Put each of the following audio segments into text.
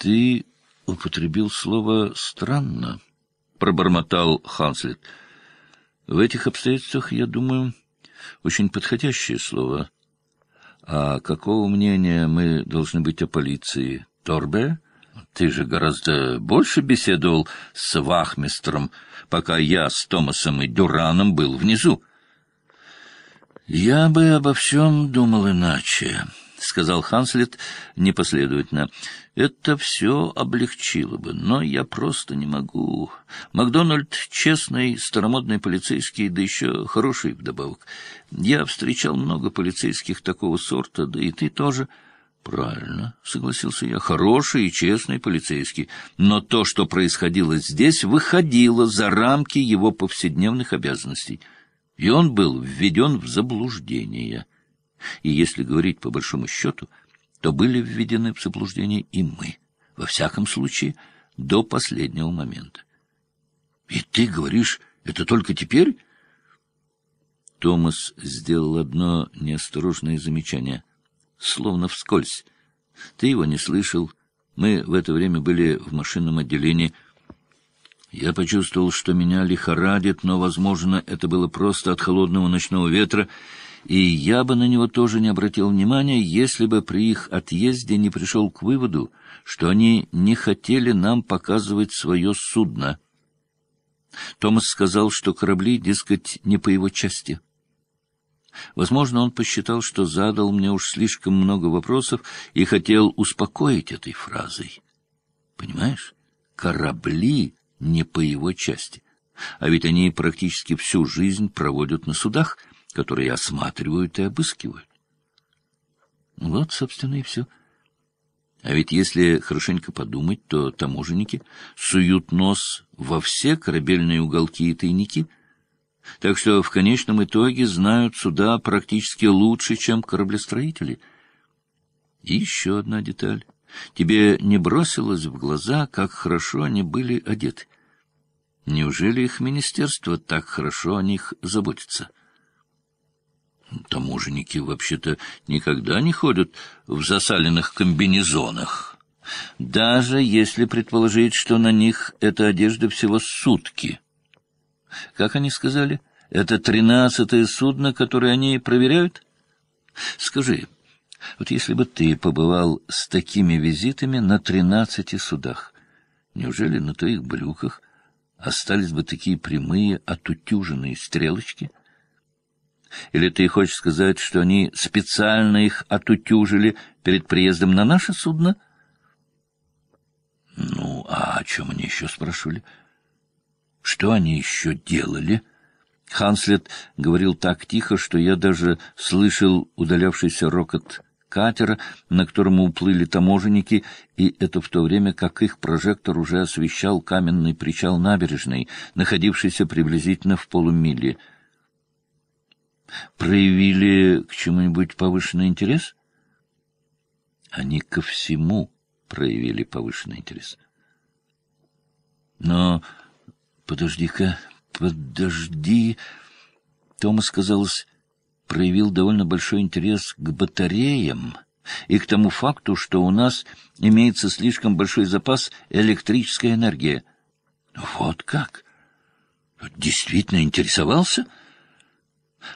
Ты употребил слово «странно», — пробормотал Ханслет. В этих обстоятельствах, я думаю, очень подходящее слово. А какого мнения мы должны быть о полиции? Торбе? Ты же гораздо больше беседовал с вахмистром, пока я с Томасом и Дюраном был внизу. Я бы обо всем думал иначе. — сказал Ханслет непоследовательно. — Это все облегчило бы, но я просто не могу. Макдональд — честный, старомодный полицейский, да еще хороший вдобавок. Я встречал много полицейских такого сорта, да и ты тоже. — Правильно, — согласился я, — хороший и честный полицейский. Но то, что происходило здесь, выходило за рамки его повседневных обязанностей. И он был введен в заблуждение. — и если говорить по большому счету, то были введены в заблуждение и мы, во всяком случае, до последнего момента. И ты говоришь, это только теперь? Томас сделал одно неосторожное замечание, словно вскользь. Ты его не слышал. Мы в это время были в машинном отделении. Я почувствовал, что меня лихорадит, но, возможно, это было просто от холодного ночного ветра, и я бы на него тоже не обратил внимания, если бы при их отъезде не пришел к выводу, что они не хотели нам показывать свое судно. Томас сказал, что корабли, дескать, не по его части. Возможно, он посчитал, что задал мне уж слишком много вопросов и хотел успокоить этой фразой. Понимаешь, корабли не по его части. А ведь они практически всю жизнь проводят на судах — которые осматривают и обыскивают. Вот, собственно, и все. А ведь если хорошенько подумать, то таможенники суют нос во все корабельные уголки и тайники, так что в конечном итоге знают суда практически лучше, чем кораблестроители. И еще одна деталь. Тебе не бросилось в глаза, как хорошо они были одеты? Неужели их министерство так хорошо о них заботится?» Таможенники вообще-то никогда не ходят в засаленных комбинезонах. Даже если предположить, что на них эта одежда всего сутки. Как они сказали? Это тринадцатое судно, которое они проверяют? Скажи, вот если бы ты побывал с такими визитами на тринадцати судах, неужели на твоих брюках остались бы такие прямые, отутюженные стрелочки — или ты хочешь сказать, что они специально их отутюжили перед приездом на наше судно? Ну, а о чем они еще спрашивали? Что они еще делали? Ханслет говорил так тихо, что я даже слышал удалявшийся рокот катера, на котором уплыли таможенники, и это в то время, как их прожектор уже освещал каменный причал набережной, находившийся приблизительно в полумиле — проявили к чему-нибудь повышенный интерес? Они ко всему проявили повышенный интерес. Но подожди-ка, подожди. Томас, казалось, проявил довольно большой интерес к батареям и к тому факту, что у нас имеется слишком большой запас электрической энергии. Вот как? Действительно интересовался? —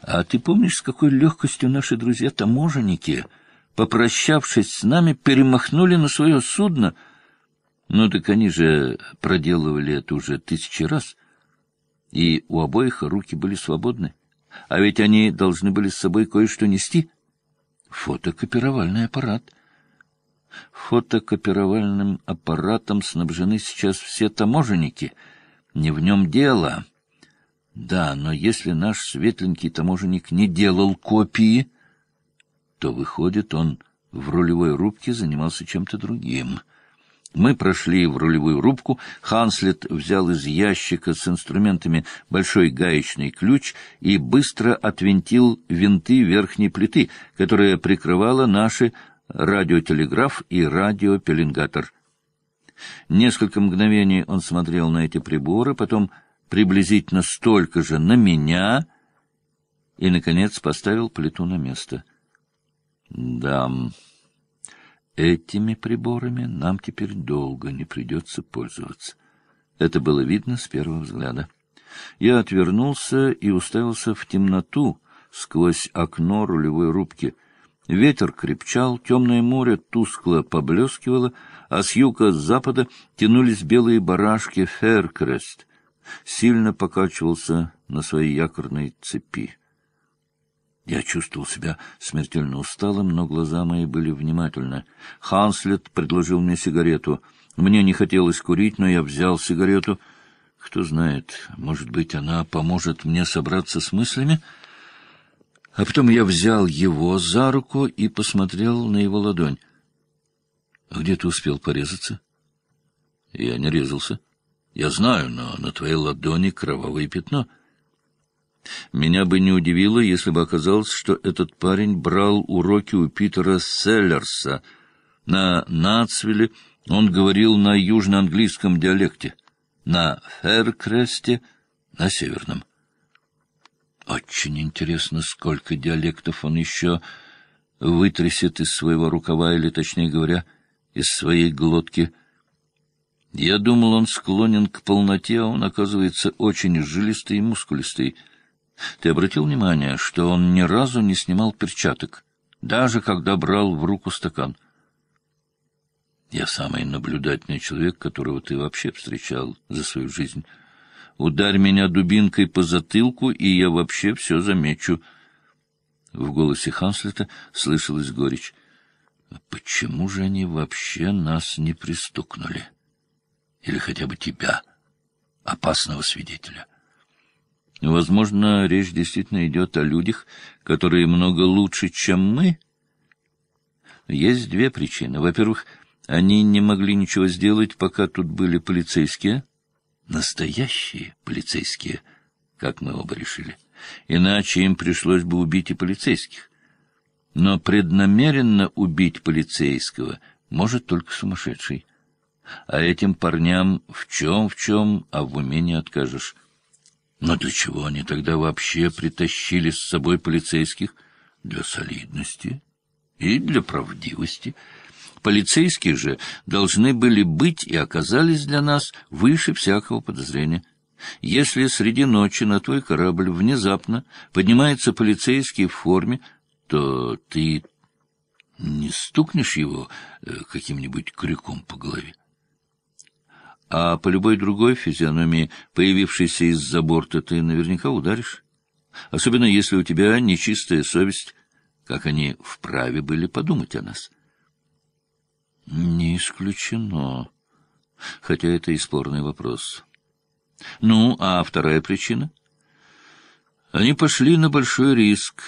а ты помнишь, с какой легкостью наши друзья-таможенники, попрощавшись с нами, перемахнули на свое судно? Ну так они же проделывали это уже тысячи раз, и у обоих руки были свободны. А ведь они должны были с собой кое-что нести. Фотокопировальный аппарат. Фотокопировальным аппаратом снабжены сейчас все таможенники. Не в нем дело. Да, но если наш светленький таможенник не делал копии, то, выходит, он в рулевой рубке занимался чем-то другим. Мы прошли в рулевую рубку, Ханслет взял из ящика с инструментами большой гаечный ключ и быстро отвинтил винты верхней плиты, которая прикрывала наши радиотелеграф и радиопеленгатор. Несколько мгновений он смотрел на эти приборы, потом приблизительно столько же на меня и, наконец, поставил плиту на место. Да, этими приборами нам теперь долго не придется пользоваться. Это было видно с первого взгляда. Я отвернулся и уставился в темноту сквозь окно рулевой рубки. Ветер крепчал, темное море тускло поблескивало, а с юга с запада тянулись белые барашки Феркрест. Сильно покачивался на своей якорной цепи. Я чувствовал себя смертельно усталым, но глаза мои были внимательны. Ханслет предложил мне сигарету. Мне не хотелось курить, но я взял сигарету. Кто знает, может быть, она поможет мне собраться с мыслями? А потом я взял его за руку и посмотрел на его ладонь. Где ты успел порезаться? Я не резался. Я знаю, но на твоей ладони кровавое пятно — меня бы не удивило, если бы оказалось, что этот парень брал уроки у Питера Селлерса. На Нацвилле он говорил на южноанглийском диалекте, на Феркресте — на северном. Очень интересно, сколько диалектов он еще вытрясет из своего рукава, или, точнее говоря, из своей глотки. Я думал, он склонен к полноте, а он, оказывается, очень жилистый и мускулистый — ты обратил внимание, что он ни разу не снимал перчаток, даже когда брал в руку стакан? Я самый наблюдательный человек, которого ты вообще встречал за свою жизнь. Ударь меня дубинкой по затылку, и я вообще все замечу. В голосе Ханслета слышалась горечь. Почему же они вообще нас не пристукнули? Или хотя бы тебя, опасного свидетеля? Возможно, речь действительно идет о людях, которые много лучше, чем мы. Есть две причины. Во-первых, они не могли ничего сделать, пока тут были полицейские. Настоящие полицейские, как мы оба решили. Иначе им пришлось бы убить и полицейских. Но преднамеренно убить полицейского может только сумасшедший. А этим парням в чем-в чем, а в уме не откажешь. Но для чего они тогда вообще притащили с собой полицейских? Для солидности и для правдивости. Полицейские же должны были быть и оказались для нас выше всякого подозрения. Если среди ночи на твой корабль внезапно поднимается полицейский в форме, то ты не стукнешь его э, каким-нибудь крюком по голове а по любой другой физиономии, появившейся из-за борта, ты наверняка ударишь. Особенно если у тебя нечистая совесть, как они вправе были подумать о нас. Не исключено. Хотя это и спорный вопрос. Ну, а вторая причина? Они пошли на большой риск,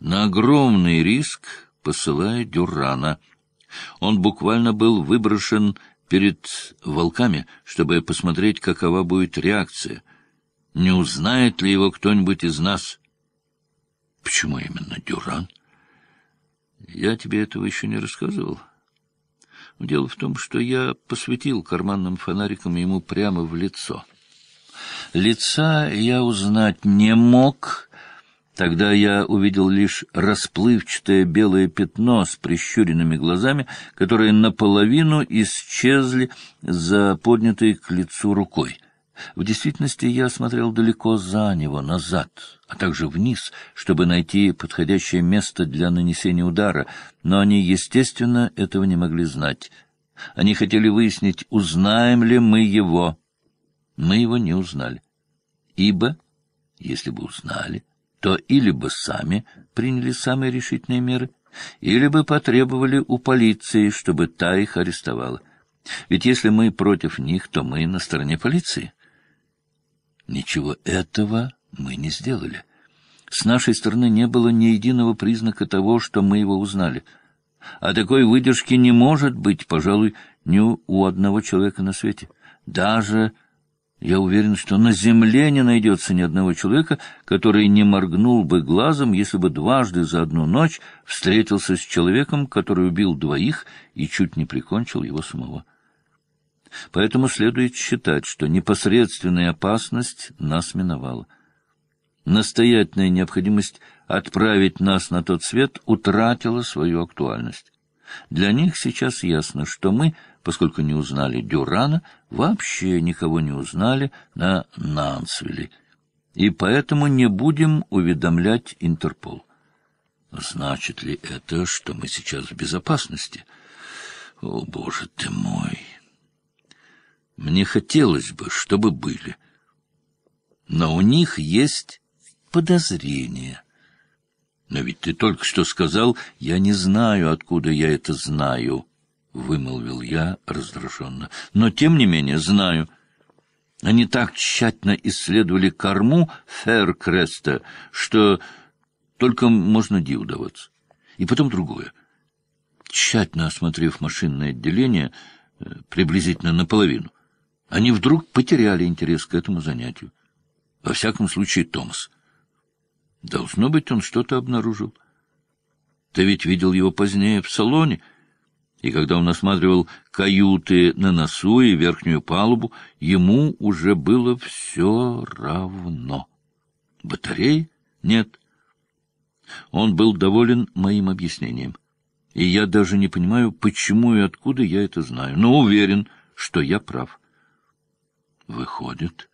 на огромный риск, посылая Дюрана. Он буквально был выброшен перед волками, чтобы посмотреть, какова будет реакция. Не узнает ли его кто-нибудь из нас? Почему именно Дюран? Я тебе этого еще не рассказывал. Дело в том, что я посветил карманным фонариком ему прямо в лицо. Лица я узнать не мог, Тогда я увидел лишь расплывчатое белое пятно с прищуренными глазами, которые наполовину исчезли за поднятой к лицу рукой. В действительности я смотрел далеко за него, назад, а также вниз, чтобы найти подходящее место для нанесения удара, но они, естественно, этого не могли знать. Они хотели выяснить, узнаем ли мы его. Мы его не узнали. Ибо, если бы узнали, то или бы сами приняли самые решительные меры, или бы потребовали у полиции, чтобы та их арестовала. Ведь если мы против них, то мы на стороне полиции. Ничего этого мы не сделали. С нашей стороны не было ни единого признака того, что мы его узнали. А такой выдержки не может быть, пожалуй, ни у одного человека на свете. Даже я уверен, что на земле не найдется ни одного человека, который не моргнул бы глазом, если бы дважды за одну ночь встретился с человеком, который убил двоих и чуть не прикончил его самого. Поэтому следует считать, что непосредственная опасность нас миновала. Настоятельная необходимость отправить нас на тот свет утратила свою актуальность. Для них сейчас ясно, что мы, поскольку не узнали Дюрана, вообще никого не узнали на Нансвилле, и поэтому не будем уведомлять Интерпол. Значит ли это, что мы сейчас в безопасности? О, боже ты мой! Мне хотелось бы, чтобы были. Но у них есть подозрения. Но ведь ты только что сказал, я не знаю, откуда я это знаю, — вымолвил я раздраженно. Но, тем не менее, знаю. Они так тщательно исследовали корму Феркреста, что только можно диву даваться. И потом другое. Тщательно осмотрев машинное отделение, э, приблизительно наполовину, они вдруг потеряли интерес к этому занятию. Во всяком случае, Томас. Должно быть, он что-то обнаружил. Ты ведь видел его позднее в салоне, и когда он осматривал каюты на носу и верхнюю палубу, ему уже было все равно. Батареи? Нет. Он был доволен моим объяснением. И я даже не понимаю, почему и откуда я это знаю, но уверен, что я прав. Выходит,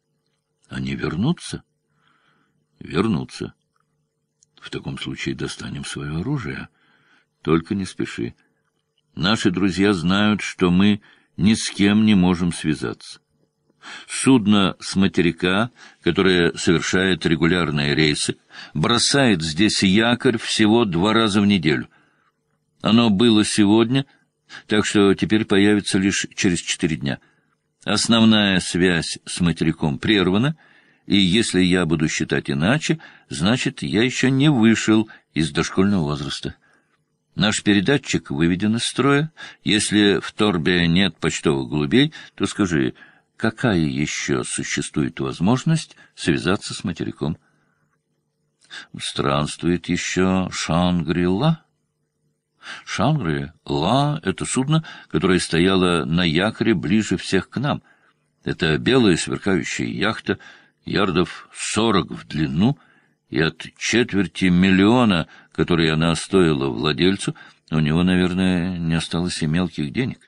они вернутся? Вернутся. В таком случае достанем свое оружие. Только не спеши. Наши друзья знают, что мы ни с кем не можем связаться. Судно с материка, которое совершает регулярные рейсы, бросает здесь якорь всего два раза в неделю. Оно было сегодня, так что теперь появится лишь через четыре дня. Основная связь с материком прервана, и если я буду считать иначе, значит, я еще не вышел из дошкольного возраста. Наш передатчик выведен из строя. Если в торбе нет почтовых голубей, то скажи, какая еще существует возможность связаться с материком? Странствует еще Шангри-Ла. Шангри-Ла — это судно, которое стояло на якоре ближе всех к нам. Это белая сверкающая яхта, ярдов сорок в длину, и от четверти миллиона, которые она стоила владельцу, у него, наверное, не осталось и мелких денег.